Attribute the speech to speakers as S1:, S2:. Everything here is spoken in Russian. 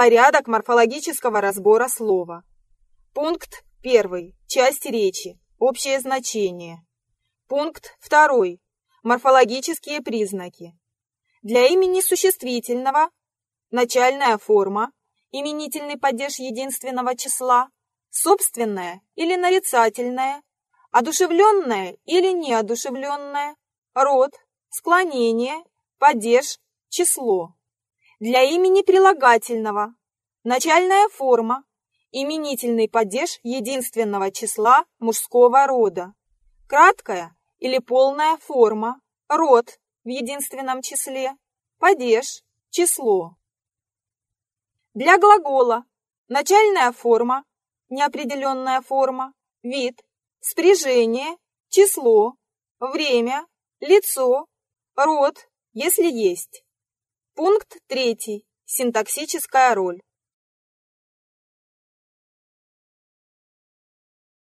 S1: Порядок морфологического разбора слова. Пункт 1. Часть речи. Общее значение. Пункт 2. Морфологические признаки. Для имени существительного начальная форма, именительный падеж единственного числа, собственная или нарицательная, одушевленная или неодушевленная, род, склонение, падеж, число. Для имени прилагательного. Начальная форма, именительный падеж единственного числа мужского рода, краткая или полная форма, род в единственном числе, падеж, число. Для глагола. Начальная форма, неопределенная форма, вид, спряжение, число, время, лицо, род, если есть. Пункт третий. Синтаксическая роль.